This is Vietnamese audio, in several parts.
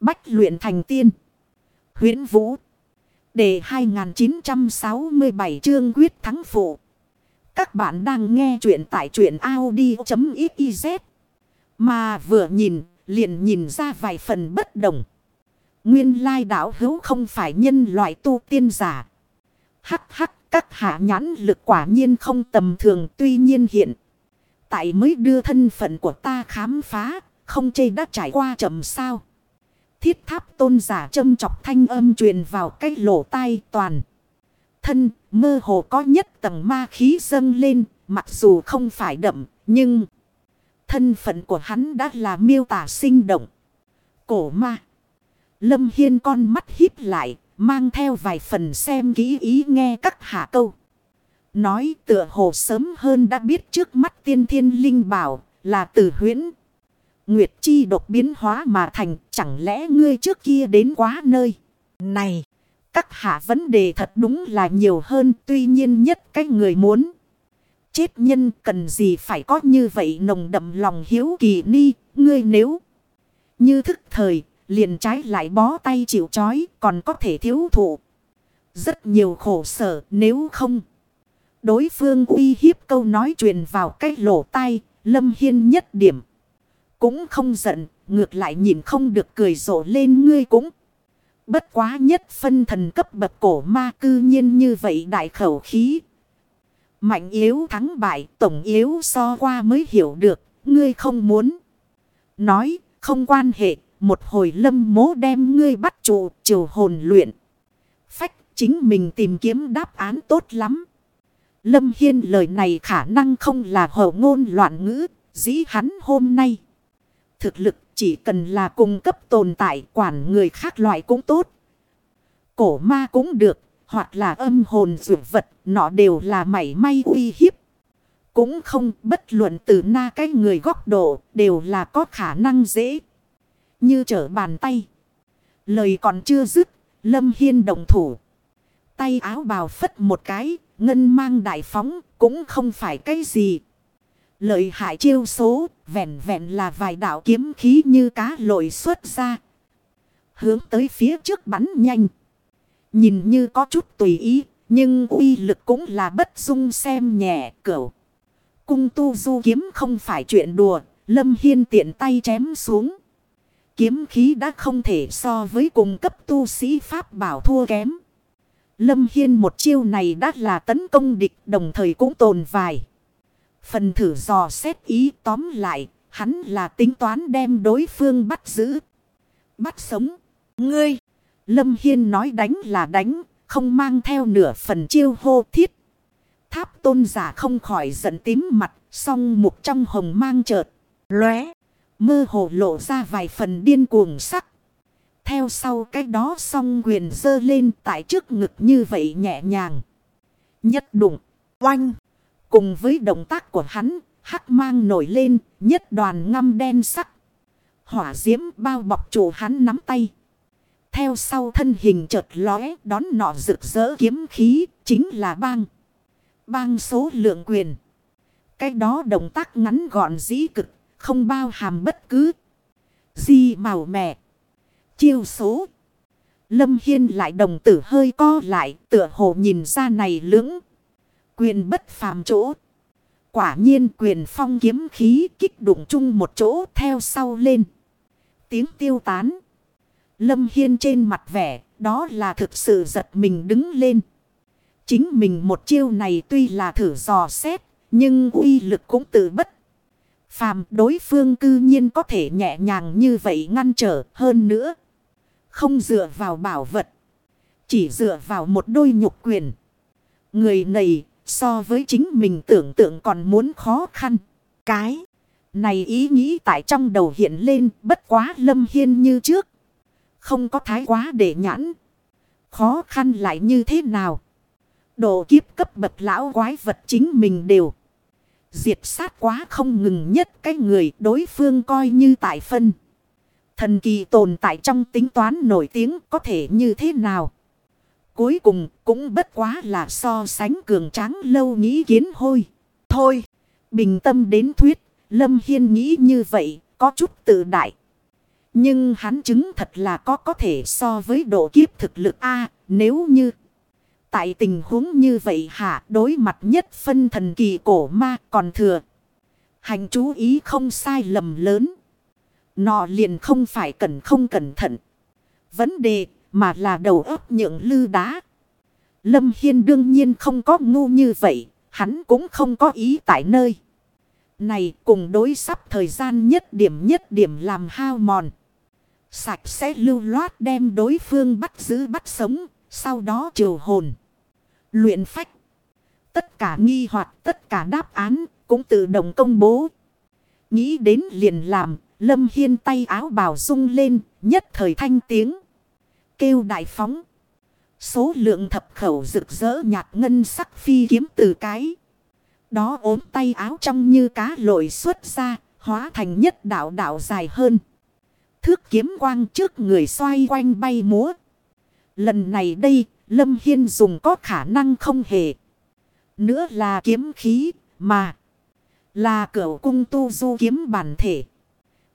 Bách luyện thành tiên. huyễn Vũ. Đề 2967 chương quyết thắng phụ. Các bạn đang nghe truyện tại truyện Audi.xyz. Mà vừa nhìn, liền nhìn ra vài phần bất đồng. Nguyên lai đảo hữu không phải nhân loại tu tiên giả. Hắc hắc, các hạ nhãn lực quả nhiên không tầm thường tuy nhiên hiện. Tại mới đưa thân phận của ta khám phá, không chê đã trải qua chậm sao. Thiết tháp tôn giả châm chọc thanh âm truyền vào cái lỗ tai toàn. Thân mơ hồ có nhất tầng ma khí dâng lên, mặc dù không phải đậm, nhưng thân phận của hắn đã là miêu tả sinh động. Cổ ma. Lâm Hiên con mắt híp lại, mang theo vài phần xem kỹ ý nghe các hạ câu. Nói tựa hồ sớm hơn đã biết trước mắt tiên thiên linh bảo là từ huyễn. Nguyệt chi độc biến hóa mà thành chẳng lẽ ngươi trước kia đến quá nơi. Này, các hạ vấn đề thật đúng là nhiều hơn tuy nhiên nhất cái người muốn. Chết nhân cần gì phải có như vậy nồng đậm lòng hiếu kỳ ni, ngươi nếu như thức thời, liền trái lại bó tay chịu chói còn có thể thiếu thụ. Rất nhiều khổ sở nếu không. Đối phương uy hiếp câu nói truyền vào cái lỗ tai, lâm hiên nhất điểm. Cũng không giận, ngược lại nhìn không được cười rộ lên ngươi cũng. Bất quá nhất phân thần cấp bậc cổ ma cư nhiên như vậy đại khẩu khí. Mạnh yếu thắng bại, tổng yếu so qua mới hiểu được, ngươi không muốn. Nói, không quan hệ, một hồi lâm mố đem ngươi bắt trụ, trừ hồn luyện. Phách, chính mình tìm kiếm đáp án tốt lắm. Lâm Hiên lời này khả năng không là hậu ngôn loạn ngữ, dĩ hắn hôm nay. Thực lực chỉ cần là cung cấp tồn tại quản người khác loại cũng tốt. Cổ ma cũng được, hoặc là âm hồn dụ vật, nó đều là mảy may uy hiếp. Cũng không bất luận từ na cái người góc độ, đều là có khả năng dễ. Như trở bàn tay. Lời còn chưa dứt, Lâm Hiên đồng thủ. Tay áo bào phất một cái, ngân mang đại phóng, cũng không phải cái gì. Lợi hại chiêu số, vẹn vẹn là vài đạo kiếm khí như cá lội xuất ra. Hướng tới phía trước bắn nhanh. Nhìn như có chút tùy ý, nhưng uy lực cũng là bất dung xem nhẹ cửu. Cung tu du kiếm không phải chuyện đùa, Lâm Hiên tiện tay chém xuống. Kiếm khí đã không thể so với cùng cấp tu sĩ Pháp bảo thua kém. Lâm Hiên một chiêu này đã là tấn công địch đồng thời cũng tồn vài. Phần thử dò xét ý tóm lại, hắn là tính toán đem đối phương bắt giữ. Bắt sống. Ngươi. Lâm Hiên nói đánh là đánh, không mang theo nửa phần chiêu hô thiết. Tháp tôn giả không khỏi giận tím mặt, song mục trong hồng mang chợt lóe Mơ hồ lộ ra vài phần điên cuồng sắc. Theo sau cái đó song quyền dơ lên tại trước ngực như vậy nhẹ nhàng. Nhất đụng, oanh. Cùng với động tác của hắn, hắc mang nổi lên, nhất đoàn ngăm đen sắc. Hỏa diễm bao bọc chủ hắn nắm tay. Theo sau thân hình chợt lóe đón nọ rực rỡ kiếm khí, chính là bang. Bang số lượng quyền. Cái đó động tác ngắn gọn dĩ cực, không bao hàm bất cứ gì màu mẹ. Chiêu số. Lâm Hiên lại đồng tử hơi co lại, tựa hồ nhìn ra này lưỡng. Quyền bất phàm chỗ. Quả nhiên quyền phong kiếm khí kích đụng chung một chỗ theo sau lên. Tiếng tiêu tán. Lâm Hiên trên mặt vẻ, đó là thực sự giật mình đứng lên. Chính mình một chiêu này tuy là thử dò xét, nhưng uy lực cũng tự bất. Phàm đối phương cư nhiên có thể nhẹ nhàng như vậy ngăn trở hơn nữa. Không dựa vào bảo vật. Chỉ dựa vào một đôi nhục quyền. Người này so với chính mình tưởng tượng còn muốn khó khăn. Cái này ý nghĩ tại trong đầu hiện lên, bất quá lâm hiên như trước. Không có thái quá để nhãn. Khó khăn lại như thế nào? Độ kiếp cấp bậc lão quái vật chính mình đều. Diệt sát quá không ngừng nhất cái người đối phương coi như tại phân. Thần kỳ tồn tại trong tính toán nổi tiếng có thể như thế nào? Cuối cùng cũng bất quá là so sánh cường tráng lâu nghĩ kiến hôi. Thôi, bình tâm đến thuyết, Lâm Hiên nghĩ như vậy, có chút tự đại. Nhưng hắn chứng thật là có có thể so với độ kiếp thực lực A nếu như... Tại tình huống như vậy hạ đối mặt nhất phân thần kỳ cổ ma còn thừa. Hành chú ý không sai lầm lớn. Nọ liền không phải cần không cẩn thận. Vấn đề mà là đầu ấp nhượng lư đá. Lâm Hiên đương nhiên không có ngu như vậy. Hắn cũng không có ý tại nơi. Này, cùng đối sắp thời gian nhất điểm nhất điểm làm hao mòn. Sạch sẽ lưu loát đem đối phương bắt giữ bắt sống. Sau đó triều hồn. Luyện phách. Tất cả nghi hoặc, tất cả đáp án cũng tự động công bố. Nghĩ đến liền làm. Lâm Hiên tay áo bào rung lên. Nhất thời thanh tiếng. Kêu đại phóng. Số lượng thập khẩu rực rỡ nhạt ngân sắc phi kiếm từ cái. Đó ốm tay áo trong như cá lội xuất ra, hóa thành nhất đạo đạo dài hơn. Thước kiếm quang trước người xoay quanh bay múa. Lần này đây, Lâm Hiên dùng có khả năng không hề. Nữa là kiếm khí, mà là cửa cung tu du kiếm bản thể.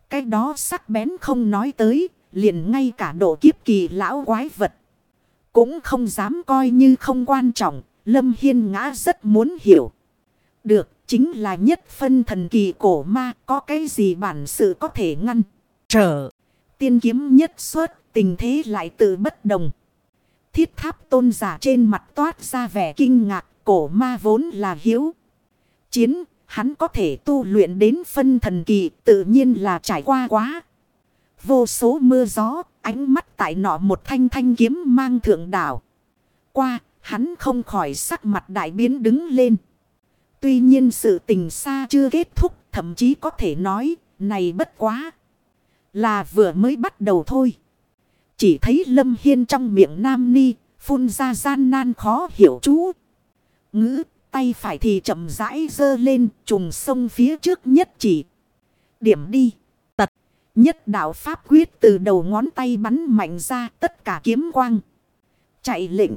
Cái đó sắc bén không nói tới, liền ngay cả độ kiếp kỳ lão quái vật. Cũng không dám coi như không quan trọng, Lâm Hiên ngã rất muốn hiểu. Được, chính là nhất phân thần kỳ cổ ma, có cái gì bản sự có thể ngăn. Trở, tiên kiếm nhất xuất, tình thế lại tự bất đồng. Thiết tháp tôn giả trên mặt toát ra vẻ kinh ngạc, cổ ma vốn là hiếu. Chiến, hắn có thể tu luyện đến phân thần kỳ, tự nhiên là trải qua quá. Vô số mưa gió, ánh mắt tại nọ một thanh thanh kiếm mang thượng đảo. Qua, hắn không khỏi sắc mặt đại biến đứng lên. Tuy nhiên sự tình xa chưa kết thúc, thậm chí có thể nói, này bất quá. Là vừa mới bắt đầu thôi. Chỉ thấy Lâm Hiên trong miệng Nam Ni, phun ra gian nan khó hiểu chú. Ngữ, tay phải thì chậm rãi dơ lên, trùng sông phía trước nhất chỉ. Điểm đi. Nhất đạo pháp quyết từ đầu ngón tay bắn mạnh ra tất cả kiếm quang. Chạy lệnh.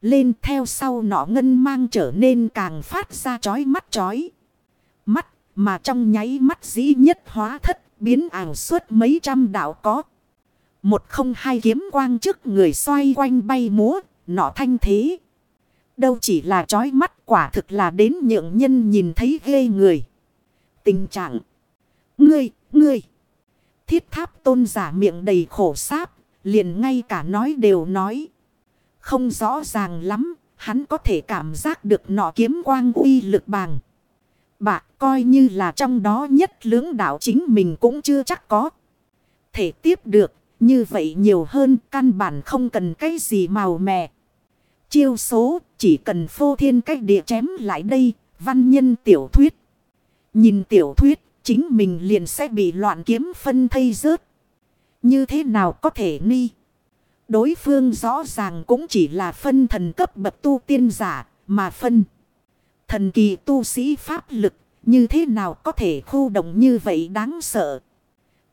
Lên theo sau nọ ngân mang trở nên càng phát ra chói mắt chói. Mắt mà trong nháy mắt dĩ nhất hóa thất biến ảo suốt mấy trăm đạo có. Một không hai kiếm quang trước người xoay quanh bay múa, nọ thanh thế. Đâu chỉ là chói mắt quả thực là đến nhượng nhân nhìn thấy ghê người. Tình trạng. Ngươi, ngươi. Thiết tháp tôn giả miệng đầy khổ sáp, liền ngay cả nói đều nói. Không rõ ràng lắm, hắn có thể cảm giác được nọ kiếm quang uy lực bằng. Bạc coi như là trong đó nhất lưỡng đạo chính mình cũng chưa chắc có. Thể tiếp được, như vậy nhiều hơn căn bản không cần cái gì màu mè. Chiêu số chỉ cần phô thiên cách địa chém lại đây, văn nhân tiểu thuyết. Nhìn tiểu thuyết chính mình liền sẽ bị loạn kiếm phân thây rớt. Như thế nào có thể ni? Đối phương rõ ràng cũng chỉ là phân thần cấp bậc tu tiên giả, mà phân. Thần kỳ tu sĩ pháp lực, như thế nào có thể khu động như vậy đáng sợ.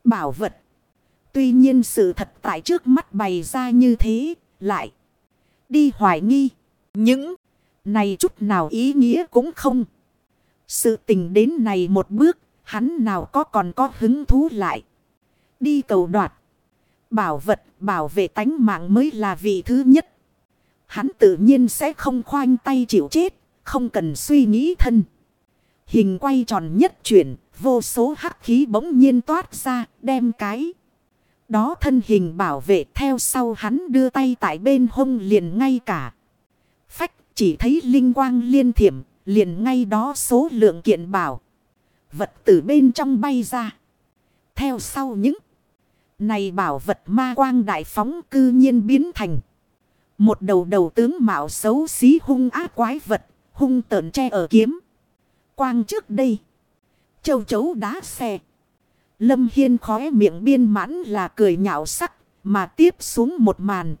Bảo vật. Tuy nhiên sự thật tại trước mắt bày ra như thế, lại đi hoài nghi. Những này chút nào ý nghĩa cũng không. Sự tình đến này một bước Hắn nào có còn có hứng thú lại. Đi cầu đoạt. Bảo vật, bảo vệ tánh mạng mới là vị thứ nhất. Hắn tự nhiên sẽ không khoanh tay chịu chết. Không cần suy nghĩ thân. Hình quay tròn nhất chuyển. Vô số hắc khí bỗng nhiên toát ra. Đem cái. Đó thân hình bảo vệ theo sau hắn đưa tay tại bên hông liền ngay cả. Phách, chỉ thấy linh quang liên thiểm. Liền ngay đó số lượng kiện bảo vật từ bên trong bay ra. Theo sau những này bảo vật ma quang đại phóng cư nhiên biến thành. Một đầu đầu tướng mạo xấu xí hung ác quái vật, hung tợn che ở kiếm. Quang trước đây. Châu chấu đá xe. Lâm Hiên khóe miệng biên mãn là cười nhạo sắc, mà tiếp xuống một màn.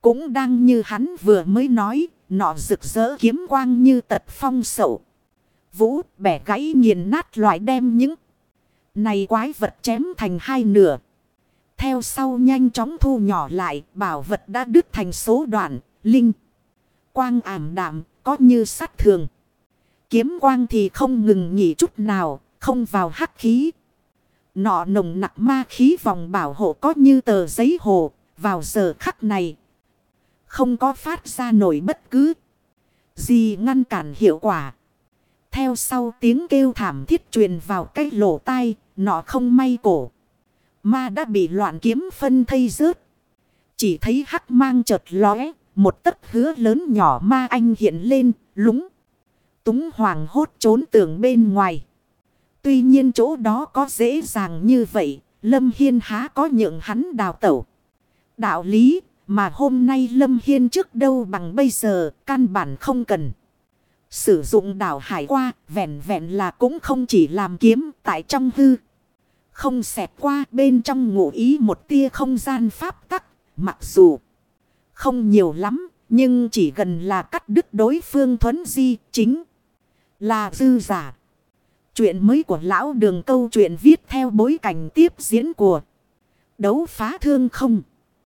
Cũng đang như hắn vừa mới nói, nọ rực rỡ kiếm quang như tật phong sậu vũ bẻ gãy nghiền nát loại đem những này quái vật chém thành hai nửa. Theo sau nhanh chóng thu nhỏ lại, bảo vật đã đứt thành số đoạn, linh. Quang ảm đạm, có như sắt thường. Kiếm quang thì không ngừng nghỉ chút nào, không vào hắc khí. Nọ nồng nặc ma khí vòng bảo hộ có như tờ giấy hồ. Vào giờ khắc này. Không có phát ra nổi bất cứ. Gì ngăn cản hiệu quả. Theo sau tiếng kêu thảm thiết truyền vào cái lỗ tai. Nọ không may cổ. Ma đã bị loạn kiếm phân thây rớt. Chỉ thấy hắc mang chợt lóe. Một tấc hứa lớn nhỏ ma anh hiện lên. Lúng. Túng hoàng hốt trốn tường bên ngoài. Tuy nhiên chỗ đó có dễ dàng như vậy. Lâm Hiên há có nhượng hắn đào tẩu. Đạo lý, mà hôm nay Lâm Hiên trước đâu bằng bây giờ, căn bản không cần. Sử dụng đảo hải qua, vẹn vẹn là cũng không chỉ làm kiếm tại trong hư. Không xẹt qua bên trong ngụ ý một tia không gian pháp tắc. Mặc dù không nhiều lắm, nhưng chỉ gần là cắt đứt đối phương thuấn di chính là dư giả. Chuyện mới của lão đường câu chuyện viết theo bối cảnh tiếp diễn của đấu phá thương không.